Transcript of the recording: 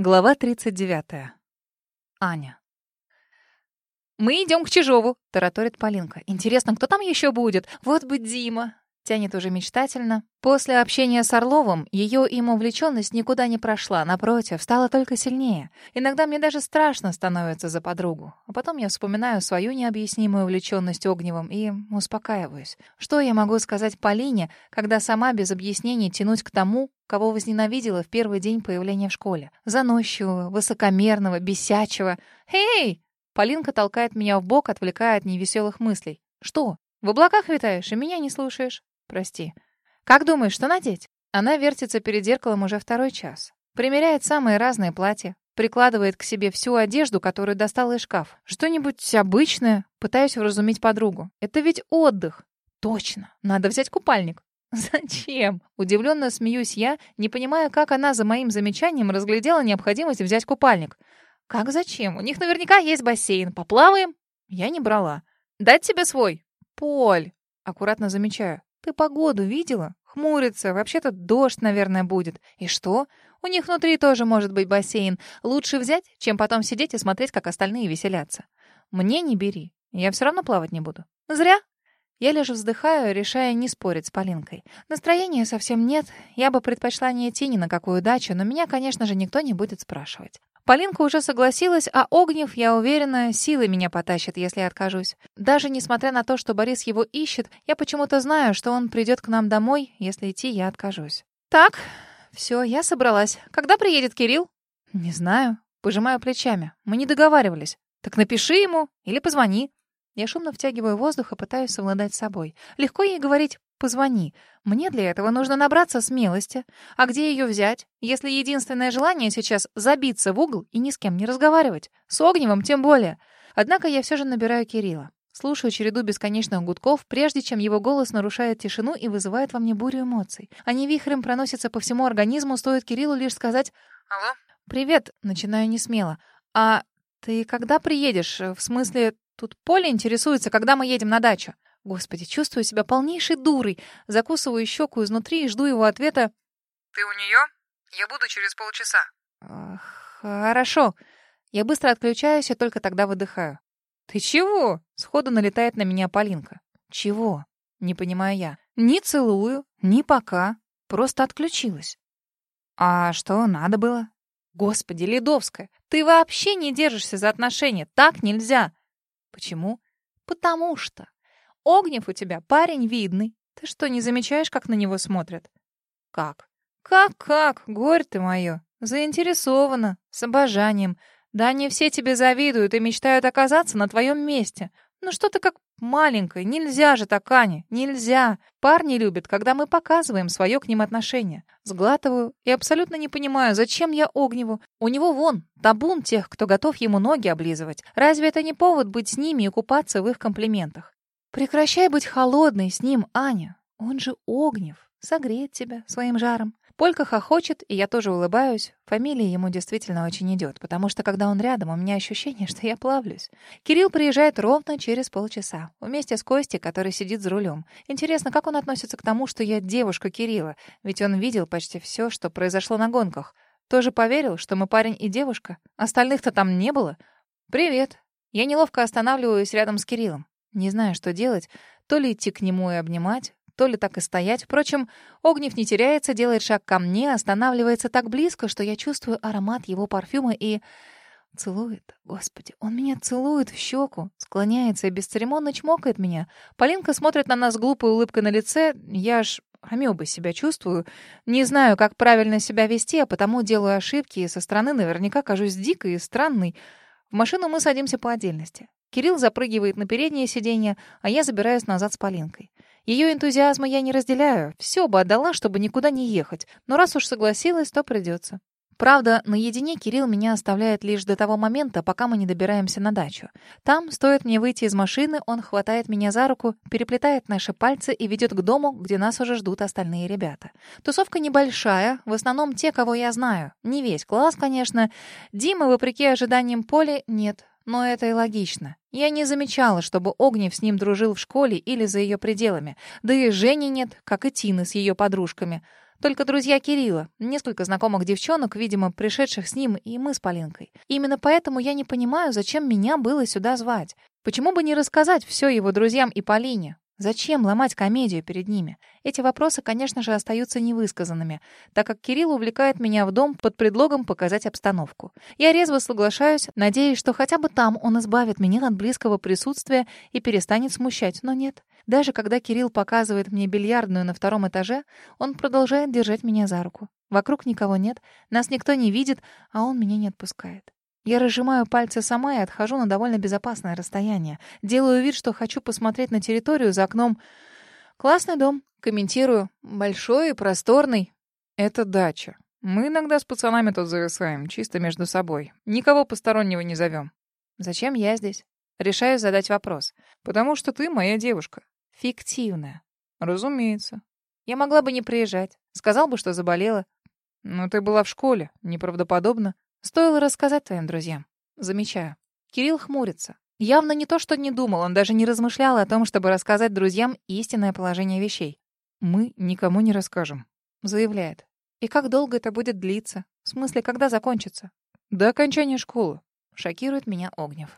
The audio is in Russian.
Глава 39. Аня. «Мы идем к Чижову», — тараторит Полинка. «Интересно, кто там еще будет? Вот бы Дима». Тянет уже мечтательно. После общения с Орловым ее им увлеченность никуда не прошла, напротив, стала только сильнее. Иногда мне даже страшно становится за подругу. А потом я вспоминаю свою необъяснимую увлеченность Огневым и успокаиваюсь. Что я могу сказать Полине, когда сама без объяснений тянусь к тому, кого возненавидела в первый день появления в школе? Заносчивого, высокомерного, бесячего. «Эй!» Полинка толкает меня в бок, отвлекая от невеселых мыслей. «Что? В облаках витаешь и меня не слушаешь?» Прости. Как думаешь, что надеть? Она вертится перед зеркалом уже второй час. Примеряет самые разные платья. Прикладывает к себе всю одежду, которую достала из шкаф. Что-нибудь обычное. Пытаюсь вразумить подругу. Это ведь отдых. Точно. Надо взять купальник. «Зачем?» Удивленно смеюсь я, не понимая, как она за моим замечанием разглядела необходимость взять купальник. «Как зачем? У них наверняка есть бассейн. Поплаваем?» Я не брала. «Дать тебе свой?» «Поль!» Аккуратно замечаю. Ты погоду видела? Хмурится. Вообще-то дождь, наверное, будет. И что? У них внутри тоже может быть бассейн. Лучше взять, чем потом сидеть и смотреть, как остальные веселятся. Мне не бери. Я все равно плавать не буду. Зря. Я лишь вздыхаю, решая не спорить с Полинкой. Настроения совсем нет. Я бы предпочла не идти ни на какую дачу, но меня, конечно же, никто не будет спрашивать. Полинка уже согласилась, а Огнев, я уверена, силы меня потащит, если я откажусь. Даже несмотря на то, что Борис его ищет, я почему-то знаю, что он придет к нам домой, если идти я откажусь. Так, все, я собралась. Когда приедет Кирилл? Не знаю. Пожимаю плечами. Мы не договаривались. Так напиши ему или позвони. Я шумно втягиваю воздух и пытаюсь совладать с собой. Легко ей говорить Позвони. Мне для этого нужно набраться смелости. А где ее взять, если единственное желание сейчас забиться в угол и ни с кем не разговаривать? С Огневым тем более. Однако я все же набираю Кирилла. Слушаю череду бесконечных гудков, прежде чем его голос нарушает тишину и вызывает во мне бурю эмоций. Они вихрем проносятся по всему организму, стоит Кириллу лишь сказать «Алло?» «Привет», — начинаю несмело. «А ты когда приедешь? В смысле, тут Поля интересуется, когда мы едем на дачу?» Господи, чувствую себя полнейшей дурой. Закусываю щеку изнутри и жду его ответа. «Ты у нее? Я буду через полчаса». «Хорошо». Я быстро отключаюсь и только тогда выдыхаю. «Ты чего?» — сходу налетает на меня Полинка. «Чего?» — не понимаю я. «Ни целую, ни пока. Просто отключилась». «А что надо было?» «Господи, Ледовская, ты вообще не держишься за отношения. Так нельзя». «Почему?» «Потому что Огнев у тебя парень видный. Ты что, не замечаешь, как на него смотрят? Как? Как-как, горь ты мое. Заинтересована, с обожанием. Да они все тебе завидуют и мечтают оказаться на твоем месте. Ну что ты как маленькая, нельзя же так, Аня, нельзя. Парни любят, когда мы показываем свое к ним отношение. Сглатываю и абсолютно не понимаю, зачем я Огневу. У него вон табун тех, кто готов ему ноги облизывать. Разве это не повод быть с ними и купаться в их комплиментах? Прекращай быть холодной с ним, Аня. Он же Огнев. Согреет тебя своим жаром. Полька хохочет, и я тоже улыбаюсь. Фамилия ему действительно очень идет, потому что, когда он рядом, у меня ощущение, что я плавлюсь. Кирилл приезжает ровно через полчаса, вместе с Костей, который сидит за рулем. Интересно, как он относится к тому, что я девушка Кирилла? Ведь он видел почти все, что произошло на гонках. Тоже поверил, что мы парень и девушка? Остальных-то там не было. «Привет». Я неловко останавливаюсь рядом с Кириллом. Не знаю, что делать. То ли идти к нему и обнимать, то ли так и стоять. Впрочем, Огнев не теряется, делает шаг ко мне, останавливается так близко, что я чувствую аромат его парфюма и... Целует. Господи, он меня целует в щеку, склоняется и бесцеремонно чмокает меня. Полинка смотрит на нас глупой улыбкой на лице. Я аж амебой себя чувствую. Не знаю, как правильно себя вести, а потому делаю ошибки и со стороны наверняка кажусь дикой и странной. В машину мы садимся по отдельности. Кирилл запрыгивает на переднее сиденье, а я забираюсь назад с Полинкой. Ее энтузиазма я не разделяю. Все бы отдала, чтобы никуда не ехать. Но раз уж согласилась, то придется. Правда, наедине Кирилл меня оставляет лишь до того момента, пока мы не добираемся на дачу. Там, стоит мне выйти из машины, он хватает меня за руку, переплетает наши пальцы и ведет к дому, где нас уже ждут остальные ребята. Тусовка небольшая, в основном те, кого я знаю. Не весь класс, конечно. Дима, вопреки ожиданиям Поли, нет. Но это и логично. Я не замечала, чтобы Огнев с ним дружил в школе или за ее пределами. Да и Жени нет, как и Тины с ее подружками. Только друзья Кирилла, несколько знакомых девчонок, видимо, пришедших с ним, и мы с Полинкой. Именно поэтому я не понимаю, зачем меня было сюда звать. Почему бы не рассказать все его друзьям и Полине? Зачем ломать комедию перед ними? Эти вопросы, конечно же, остаются невысказанными, так как Кирилл увлекает меня в дом под предлогом показать обстановку. Я резво соглашаюсь, надеясь, что хотя бы там он избавит меня от близкого присутствия и перестанет смущать, но нет. Даже когда Кирилл показывает мне бильярдную на втором этаже, он продолжает держать меня за руку. Вокруг никого нет, нас никто не видит, а он меня не отпускает. Я разжимаю пальцы сама и отхожу на довольно безопасное расстояние. Делаю вид, что хочу посмотреть на территорию за окном. Классный дом. Комментирую. Большой и просторный. Это дача. Мы иногда с пацанами тут зависаем, чисто между собой. Никого постороннего не зовем. Зачем я здесь? Решаю задать вопрос. Потому что ты моя девушка. Фиктивная. Разумеется. Я могла бы не приезжать. Сказал бы, что заболела. Но ты была в школе. Неправдоподобно. Стоило рассказать твоим друзьям. Замечаю. Кирилл хмурится. Явно не то, что не думал, он даже не размышлял о том, чтобы рассказать друзьям истинное положение вещей. «Мы никому не расскажем», — заявляет. «И как долго это будет длиться? В смысле, когда закончится?» «До окончания школы», — шокирует меня Огнев.